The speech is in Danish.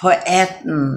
på 18